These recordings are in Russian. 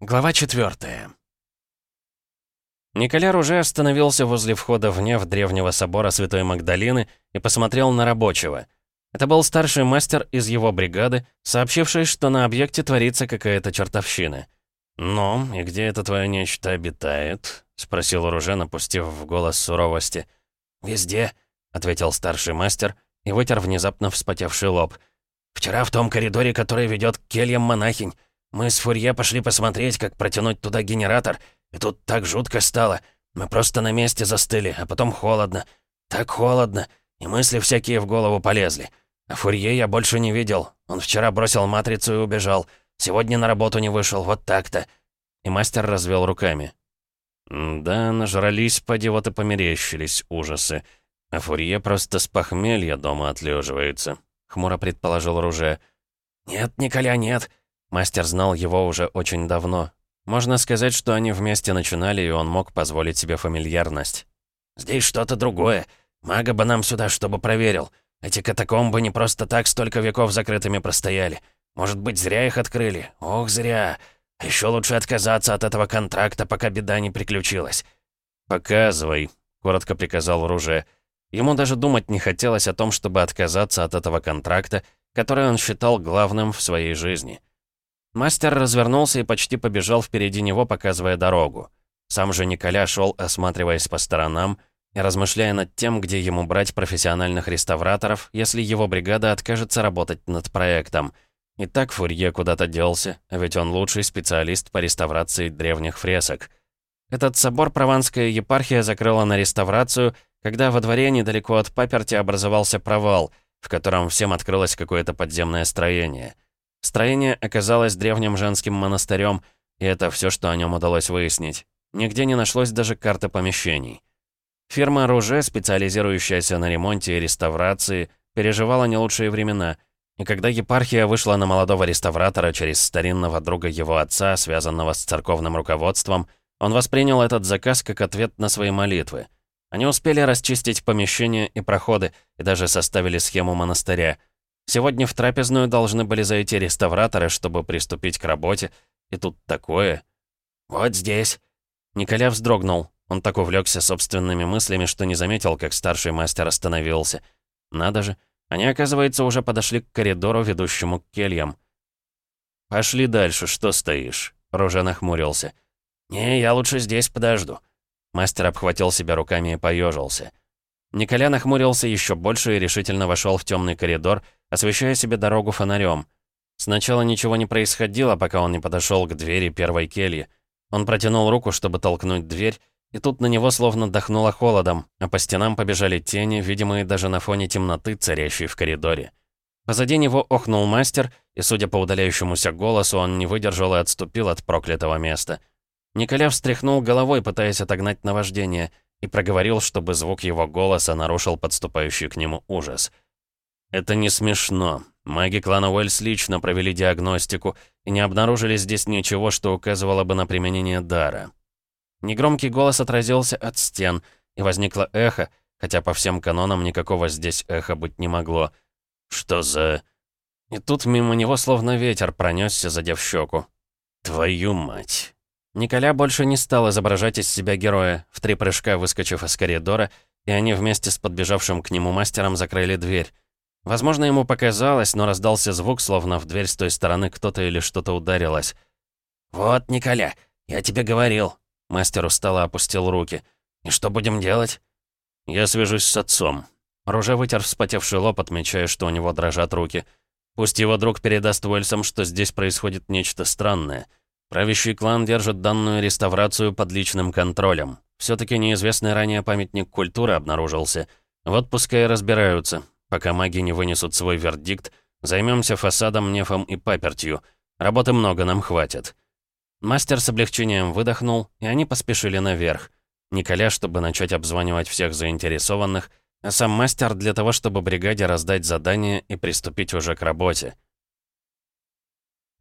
Глава 4 Николяр уже остановился возле входа в неф древнего собора Святой Магдалины и посмотрел на рабочего. Это был старший мастер из его бригады, сообщивший, что на объекте творится какая-то чертовщина. «Ну, и где это твое нечто обитает?» — спросил Оружен, опустив в голос суровости. «Везде», — ответил старший мастер и вытер внезапно вспотевший лоб. «Вчера в том коридоре, который ведет к кельям монахинь, мы с Фурье пошли посмотреть, как протянуть туда генератор, и тут так жутко стало. Мы просто на месте застыли, а потом холодно. Так холодно, и мысли всякие в голову полезли. А Фурье я больше не видел. Он вчера бросил матрицу и убежал. Сегодня на работу не вышел, вот так-то». И мастер развел руками. «Да, нажрались, поди вот и померещились ужасы. А Фурье просто с похмелья дома отлеживается», — хмуро предположил оружие. «Нет, Николя, нет. Мастер знал его уже очень давно. Можно сказать, что они вместе начинали, и он мог позволить себе фамильярность. «Здесь что-то другое. Мага бы нам сюда, чтобы проверил. Эти катакомбы не просто так столько веков закрытыми простояли. Может быть, зря их открыли? Ох, зря. Еще лучше отказаться от этого контракта, пока беда не приключилась». «Показывай», — коротко приказал оружие. Ему даже думать не хотелось о том, чтобы отказаться от этого контракта, который он считал главным в своей жизни. Мастер развернулся и почти побежал впереди него, показывая дорогу. Сам же Николя шел, осматриваясь по сторонам и размышляя над тем, где ему брать профессиональных реставраторов, если его бригада откажется работать над проектом. И так Фурье куда-то делся, ведь он лучший специалист по реставрации древних фресок. Этот собор Прованская епархия закрыла на реставрацию, когда во дворе недалеко от паперти образовался провал, в котором всем открылось какое-то подземное строение — Строение оказалось древним женским монастырем, и это все, что о нем удалось выяснить. Нигде не нашлось даже карты помещений. Фирма «Оружие», специализирующаяся на ремонте и реставрации, переживала не лучшие времена, и когда епархия вышла на молодого реставратора через старинного друга его отца, связанного с церковным руководством, он воспринял этот заказ как ответ на свои молитвы. Они успели расчистить помещения и проходы, и даже составили схему монастыря — Сегодня в трапезную должны были зайти реставраторы, чтобы приступить к работе. И тут такое. «Вот здесь». Николя вздрогнул. Он так увлекся собственными мыслями, что не заметил, как старший мастер остановился. Надо же. Они, оказывается, уже подошли к коридору, ведущему к кельям. «Пошли дальше, что стоишь?» Ружа нахмурился. «Не, я лучше здесь подожду». Мастер обхватил себя руками и поежился. Николя нахмурился еще больше и решительно вошел в темный коридор, освещая себе дорогу фонарем. Сначала ничего не происходило, пока он не подошел к двери первой кельи. Он протянул руку, чтобы толкнуть дверь, и тут на него словно дохнуло холодом, а по стенам побежали тени, видимые даже на фоне темноты, царящей в коридоре. Позади него охнул мастер, и, судя по удаляющемуся голосу, он не выдержал и отступил от проклятого места. Николя встряхнул головой, пытаясь отогнать наваждение, и проговорил, чтобы звук его голоса нарушил подступающий к нему ужас — это не смешно. Маги клана Уэльс лично провели диагностику и не обнаружили здесь ничего, что указывало бы на применение дара. Негромкий голос отразился от стен, и возникло эхо, хотя по всем канонам никакого здесь эха быть не могло. Что за... И тут мимо него словно ветер пронесся, задев щеку. Твою мать. Николя больше не стал изображать из себя героя, в три прыжка выскочив из коридора, и они вместе с подбежавшим к нему мастером закрыли дверь. Возможно, ему показалось, но раздался звук, словно в дверь с той стороны кто-то или что-то ударилось. «Вот, Николя, я тебе говорил». Мастер устало опустил руки. «И что будем делать?» «Я свяжусь с отцом». Руже вытер вспотевший лоб, отмечая, что у него дрожат руки. Пусть его друг передаст Уэльсам, что здесь происходит нечто странное. Правящий клан держит данную реставрацию под личным контролем. все таки неизвестный ранее памятник культуры обнаружился. Вот пускай разбираются. Пока маги не вынесут свой вердикт, займемся фасадом, нефом и папертью. Работы много, нам хватит». Мастер с облегчением выдохнул, и они поспешили наверх. Николя, чтобы начать обзванивать всех заинтересованных, а сам мастер для того, чтобы бригаде раздать задание и приступить уже к работе.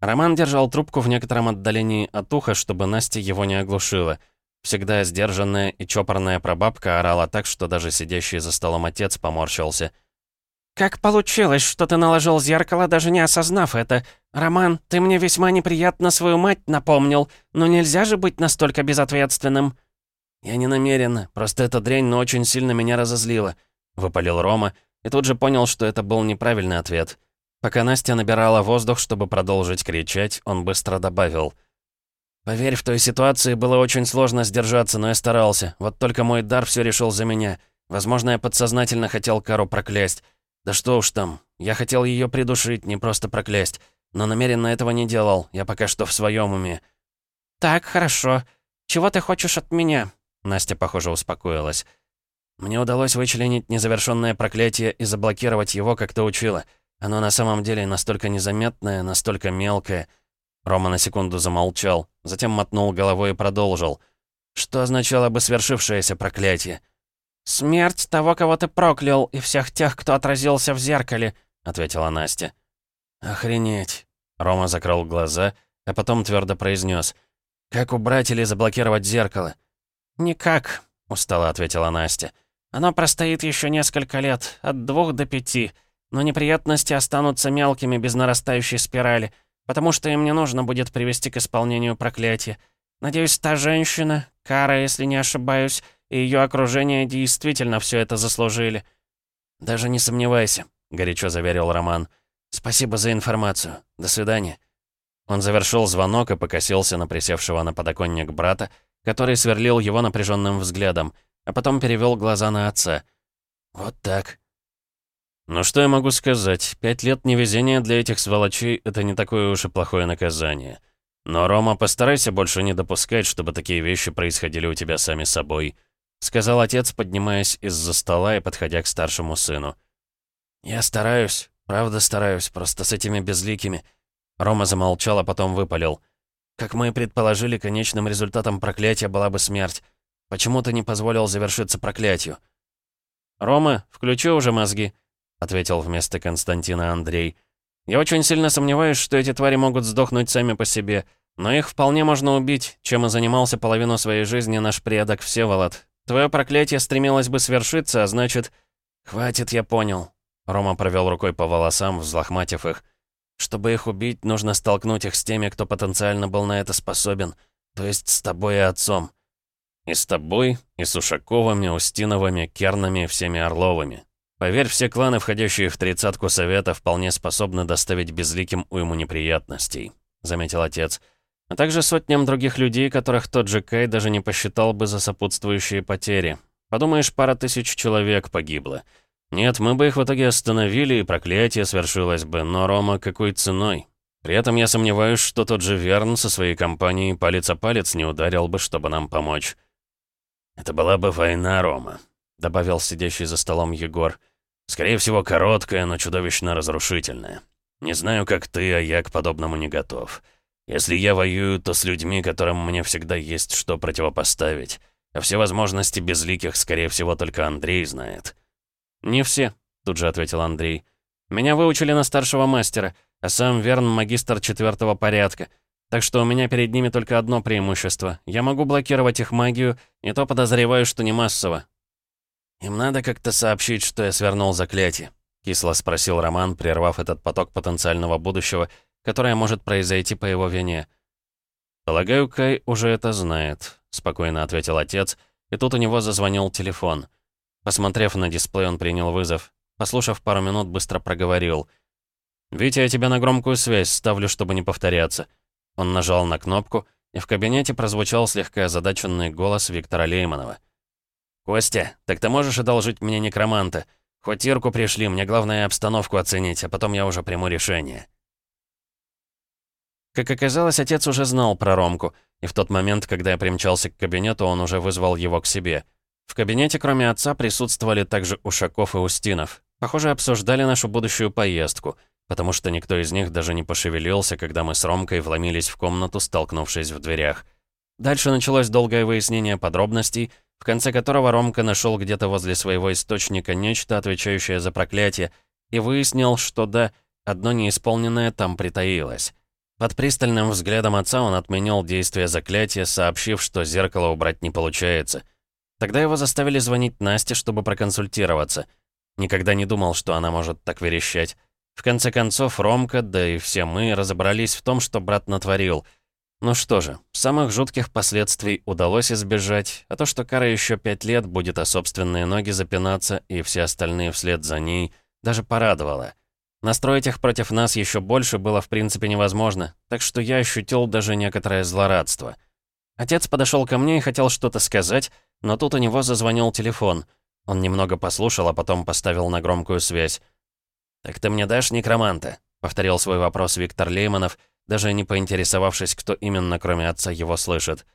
Роман держал трубку в некотором отдалении от уха, чтобы Настя его не оглушила. Всегда сдержанная и чопорная прабабка орала так, что даже сидящий за столом отец поморщился — «Как получилось, что ты наложил зеркало, даже не осознав это? Роман, ты мне весьма неприятно свою мать напомнил, но нельзя же быть настолько безответственным». «Я не намеренно, просто эта дрянь, но очень сильно меня разозлила», — выпалил Рома, и тут же понял, что это был неправильный ответ. Пока Настя набирала воздух, чтобы продолжить кричать, он быстро добавил. «Поверь, в той ситуации было очень сложно сдержаться, но я старался. Вот только мой дар все решил за меня. Возможно, я подсознательно хотел Кару проклясть. Да что уж там, я хотел ее придушить, не просто проклясть. Но намеренно этого не делал, я пока что в своем уме». «Так, хорошо. Чего ты хочешь от меня?» Настя, похоже, успокоилась. Мне удалось вычленить незавершенное проклятие и заблокировать его, как ты учила. Оно на самом деле настолько незаметное, настолько мелкое. Рома на секунду замолчал, затем мотнул головой и продолжил. Что означало бы свершившееся проклятие? «Смерть того, кого ты проклял, и всех тех, кто отразился в зеркале», — ответила Настя. «Охренеть!» Рома закрыл глаза, а потом твердо произнес: «Как убрать или заблокировать зеркало?» «Никак», — устало ответила Настя. Оно простоит еще несколько лет, от двух до пяти, но неприятности останутся мелкими без нарастающей спирали, потому что им не нужно будет привести к исполнению проклятия. Надеюсь, та женщина, Кара, если не ошибаюсь, и ее окружение действительно все это заслужили. «Даже не сомневайся», — горячо заверил Роман. «Спасибо за информацию. До свидания». Он завершил звонок и покосился на присевшего на подоконник брата, который сверлил его напряженным взглядом — а потом перевел глаза на отца. «Вот так». «Ну что я могу сказать? Пять лет невезения для этих сволочей — это не такое уж и плохое наказание. Но, Рома, постарайся больше не допускать, чтобы такие вещи происходили у тебя сами собой», — сказал отец, поднимаясь из-за стола и подходя к старшему сыну. «Я стараюсь, правда стараюсь, просто с этими безликими». Рома замолчал, а потом выпалил. «Как мы и предположили, конечным результатом проклятия была бы смерть. Почему ты не позволил завершиться проклятию?» «Рома, включи уже мозги», — ответил вместо Константина Андрей. «Я очень сильно сомневаюсь, что эти твари могут сдохнуть сами по себе, но их вполне можно убить, чем и занимался половину своей жизни наш предок Всеволод. Твое проклятие стремилось бы свершиться, а значит...» «Хватит, я понял». Рома провел рукой по волосам, взлохматив их. «Чтобы их убить, нужно столкнуть их с теми, кто потенциально был на это способен, то есть с тобой и отцом. И с тобой, и с Ушаковыми, Устиновыми, Кернами, всеми Орловыми. Поверь, все кланы, входящие в тридцатку совета, вполне способны доставить безликим уйму неприятностей», — заметил отец. «А также сотням других людей, которых тот же Кай даже не посчитал бы за сопутствующие потери. Подумаешь, пара тысяч человек погибло. Нет, мы бы их в итоге остановили, и проклятие свершилось бы, но, Рома, какой ценой? При этом я сомневаюсь, что тот же Верн со своей компанией палец о палец не ударил бы, чтобы нам помочь». «Это была бы война, Рома», — добавил сидящий за столом Егор. «Скорее всего, короткая, но чудовищно разрушительная. Не знаю, как ты, а я к подобному не готов. Если я воюю, то с людьми, которым мне всегда есть что противопоставить. А все возможности безликих, скорее всего, только Андрей знает». «Не все», — тут же ответил Андрей. «Меня выучили на старшего мастера, а сам Верн — магистр четвертого порядка». Так что у меня перед ними только одно преимущество. Я могу блокировать их магию, и то подозреваю, что не массово. «Им надо как-то сообщить, что я свернул заклятие», — кисло спросил Роман, прервав этот поток потенциального будущего, которое может произойти по его вине. «Полагаю, Кай уже это знает», — спокойно ответил отец, и тут у него зазвонил телефон. Посмотрев на дисплей, он принял вызов. Послушав пару минут, быстро проговорил. «Витя, я тебя на громкую связь ставлю, чтобы не повторяться». Он нажал на кнопку, и в кабинете прозвучал слегка озадаченный голос Виктора Лейманова. «Костя, так ты можешь одолжить мне некроманта? Хоть Ирку пришли, мне главное обстановку оценить, а потом я уже приму решение». Как оказалось, отец уже знал про Ромку, и в тот момент, когда я примчался к кабинету, он уже вызвал его к себе. В кабинете, кроме отца, присутствовали также Ушаков и Устинов. Похоже, обсуждали нашу будущую поездку — потому что никто из них даже не пошевелился, когда мы с Ромкой вломились в комнату, столкнувшись в дверях. Дальше началось долгое выяснение подробностей, в конце которого Ромка нашел где-то возле своего источника нечто, отвечающее за проклятие, и выяснил, что да, одно неисполненное там притаилось. Под пристальным взглядом отца он отменил действие заклятия, сообщив, что зеркало убрать не получается. Тогда его заставили звонить Насте, чтобы проконсультироваться. Никогда не думал, что она может так верещать. В конце концов, Ромка, да и все мы разобрались в том, что брат натворил. Ну что же, самых жутких последствий удалось избежать, а то, что Кара еще пять лет будет о собственные ноги запинаться и все остальные вслед за ней, даже порадовало. Настроить их против нас еще больше было в принципе невозможно, так что я ощутил даже некоторое злорадство. Отец подошел ко мне и хотел что-то сказать, но тут у него зазвонил телефон. Он немного послушал, а потом поставил на громкую связь. «Так ты мне дашь некроманта?» — повторил свой вопрос Виктор Лейманов, даже не поинтересовавшись, кто именно, кроме отца, его слышит.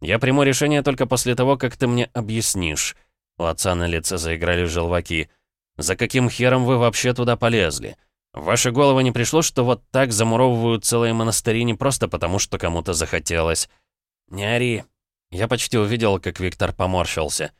«Я приму решение только после того, как ты мне объяснишь». У отца на лице заиграли желваки. «За каким хером вы вообще туда полезли? В ваши головы не пришло, что вот так замуровывают целые монастыри не просто потому, что кому-то захотелось?» «Не ори». Я почти увидел, как Виктор поморщился.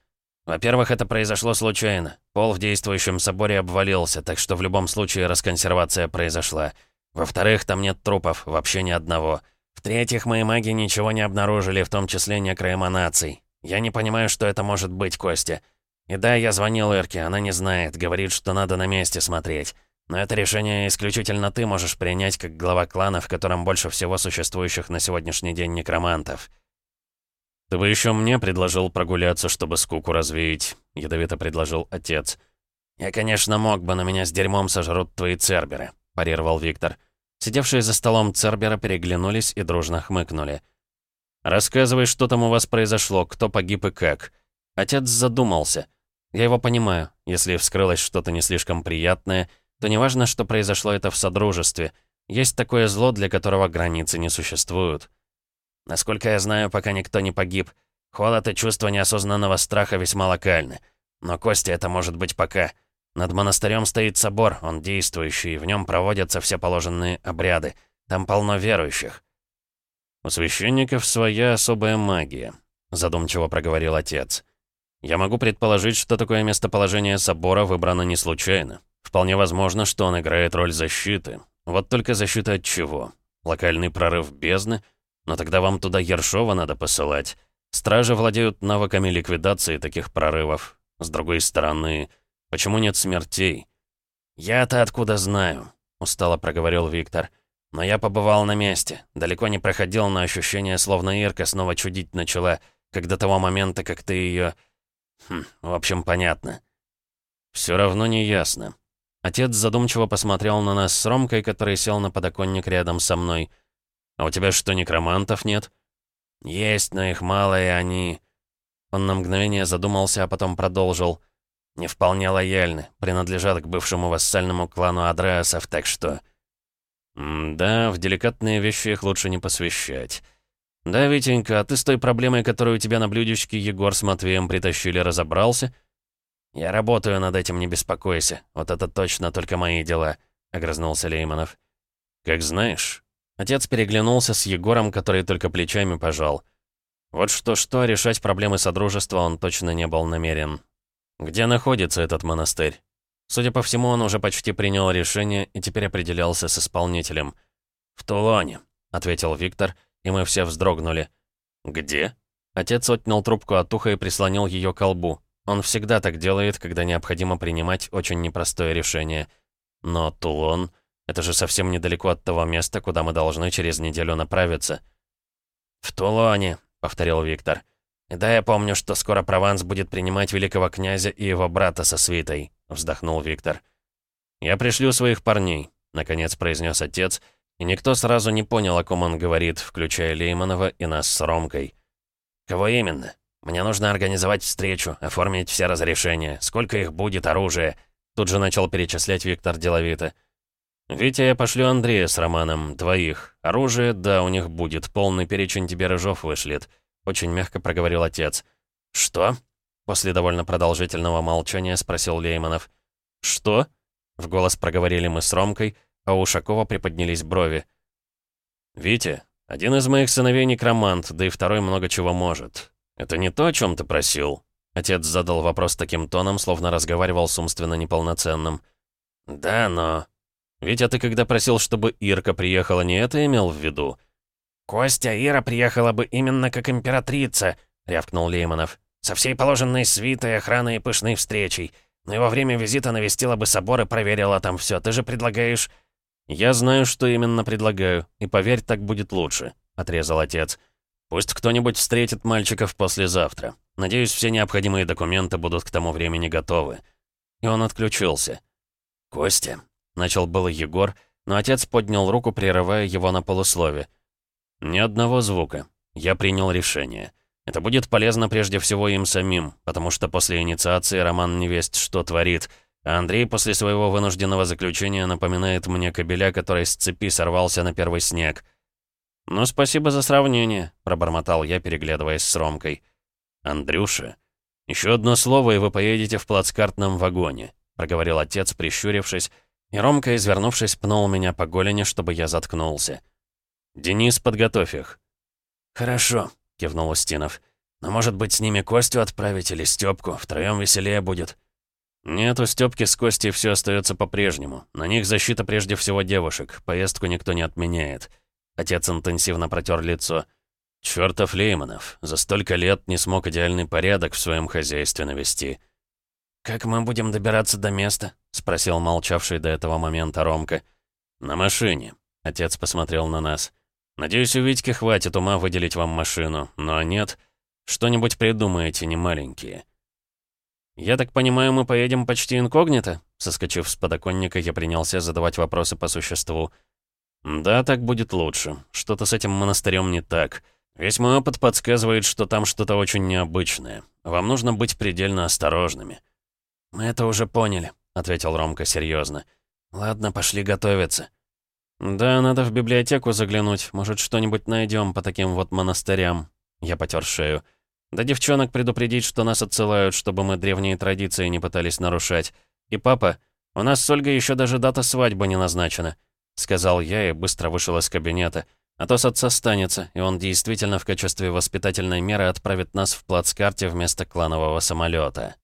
Во-первых, это произошло случайно. Пол в действующем соборе обвалился, так что в любом случае расконсервация произошла. Во-вторых, там нет трупов, вообще ни одного. В-третьих, мои маги ничего не обнаружили, в том числе некроэманаций. Я не понимаю, что это может быть, Костя. И да, я звонил Ирке, она не знает, говорит, что надо на месте смотреть. Но это решение исключительно ты можешь принять как глава клана, в котором больше всего существующих на сегодняшний день некромантов. «Ты бы еще мне предложил прогуляться, чтобы скуку развеять», — ядовито предложил отец. «Я, конечно, мог бы, но меня с дерьмом сожрут твои церберы», — парировал Виктор. Сидевшие за столом цербера переглянулись и дружно хмыкнули. «Рассказывай, что там у вас произошло, кто погиб и как». Отец задумался. Я его понимаю. Если вскрылось что-то не слишком приятное, то неважно, что произошло это в Содружестве. Есть такое зло, для которого границы не существуют. Насколько я знаю, пока никто не погиб. Холод и чувство неосознанного страха весьма локальны. Но, Костя, это может быть пока. Над монастырем стоит собор, он действующий, в нем проводятся все положенные обряды. Там полно верующих. «У священников своя особая магия», — задумчиво проговорил отец. «Я могу предположить, что такое местоположение собора выбрано не случайно. Вполне возможно, что он играет роль защиты. Вот только защита от чего? Локальный прорыв бездны? Но тогда вам туда Ершова надо посылать. Стражи владеют навыками ликвидации таких прорывов. С другой стороны, почему нет смертей? «Я-то откуда знаю?» — устало проговорил Виктор. «Но я побывал на месте. Далеко не проходил на ощущение, словно Ирка снова чудить начала, как до того момента, как ты ее... Хм, в общем, понятно». «Все равно не ясно». Отец задумчиво посмотрел на нас с Ромкой, который сел на подоконник рядом со мной — «А у тебя что, некромантов нет?» «Есть, но их мало, и они...» Он на мгновение задумался, а потом продолжил. «Не вполне лояльны, принадлежат к бывшему вассальному клану Адреасов, так что...» «Да, в деликатные вещи их лучше не посвящать. Да, Витенька, а ты с той проблемой, которую у тебя на блюдечке Егор с Матвеем притащили, разобрался?» «Я работаю над этим, не беспокойся. Вот это точно только мои дела», — огрызнулся Лейманов. «Как знаешь». Отец переглянулся с Егором, который только плечами пожал. Вот что-что, решать проблемы Содружества он точно не был намерен. Где находится этот монастырь? Судя по всему, он уже почти принял решение и теперь определялся с исполнителем. «В Тулоне», — ответил Виктор, и мы все вздрогнули. «Где?» Отец отнял трубку от уха и прислонил ее к колбу. Он всегда так делает, когда необходимо принимать очень непростое решение. Но Тулон... Это же совсем недалеко от того места, куда мы должны через неделю направиться». «В Тулоне», — повторил Виктор. «И да, я помню, что скоро Прованс будет принимать великого князя и его брата со свитой», — вздохнул Виктор. «Я пришлю своих парней», — наконец произнес отец, и никто сразу не понял, о ком он говорит, включая Лейманова и нас с Ромкой. «Кого именно? Мне нужно организовать встречу, оформить все разрешения. Сколько их будет, оружие?» Тут же начал перечислять Виктор деловито. «Витя, я пошлю Андрея с Романом, двоих. Оружие, да, у них будет, полный перечень тебе рыжов вышлет», — очень мягко проговорил отец. «Что?» — после довольно продолжительного молчания спросил Лейманов. «Что?» — в голос проговорили мы с Ромкой, а у Ушакова приподнялись брови. «Витя, один из моих сыновей некромант, да и второй много чего может. Это не то, о чем ты просил?» Отец задал вопрос таким тоном, словно разговаривал с умственно неполноценным. «Да, но...» Ведь ты когда просил, чтобы Ирка приехала, не это имел в виду?» «Костя, Ира приехала бы именно как императрица», — рявкнул Лейманов. «Со всей положенной свитой, охраной и пышной встречей. но во время визита навестила бы собор и проверила там все. Ты же предлагаешь...» «Я знаю, что именно предлагаю, и поверь, так будет лучше», — отрезал отец. «Пусть кто-нибудь встретит мальчиков послезавтра. Надеюсь, все необходимые документы будут к тому времени готовы». И он отключился. «Костя», — начал было Егор, но отец поднял руку, прерывая его на полуслове. «Ни одного звука. Я принял решение. Это будет полезно прежде всего им самим, потому что после инициации Роман не весть что творит, Андрей после своего вынужденного заключения напоминает мне кобеля, который с цепи сорвался на первый снег. «Ну, спасибо за сравнение», — пробормотал я, переглядываясь с Ромкой. «Андрюша, еще одно слово, и вы поедете в плацкартном вагоне», — проговорил отец, прищурившись, и Ромка, извернувшись, пнул меня по голени, чтобы я заткнулся. «Денис, подготовь их». «Хорошо», — кивнул Устинов. «Но, может быть, с ними Костю отправить или Стёпку? Втроём веселее будет». «Нет, у Стёпки с Костей все остается по-прежнему. На них защита прежде всего девушек. Поездку никто не отменяет». Отец интенсивно протер лицо. «Чёртов Лейманов. За столько лет не смог идеальный порядок в своем хозяйстве навести». «Как мы будем добираться до места?» — спросил молчавший до этого момента Ромка. «На машине». Отец посмотрел на нас. «Надеюсь, у Витьки хватит ума выделить вам машину. Но нет, что-нибудь придумаете, не маленькие». «Я так понимаю, мы поедем почти инкогнито?» Соскочив с подоконника, я принялся задавать вопросы по существу. «Да, так будет лучше. Что-то с этим монастырем не так. Весь мой опыт подсказывает, что там что-то очень необычное. Вам нужно быть предельно осторожными». «Мы это уже поняли», — ответил Ромка серьезно. «Ладно, пошли готовиться». «Да, надо в библиотеку заглянуть. Может, что-нибудь найдем по таким вот монастырям». Я потер шею. Да девчонок предупредить, что нас отсылают, чтобы мы древние традиции не пытались нарушать. И папа, у нас с Ольгой еще даже дата свадьбы не назначена», — сказал я и быстро вышел из кабинета. «А то с отца станется, и он действительно в качестве воспитательной меры отправит нас в плацкарте вместо кланового самолета.